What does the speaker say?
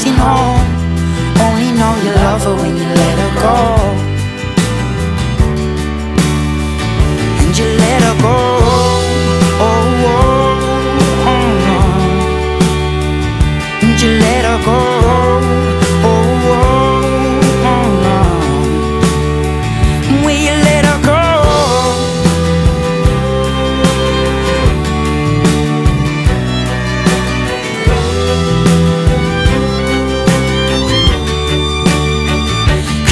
Missing home. Only know you love her when you let her go. And you let her go. Oh, oh, oh, oh. And you let her go.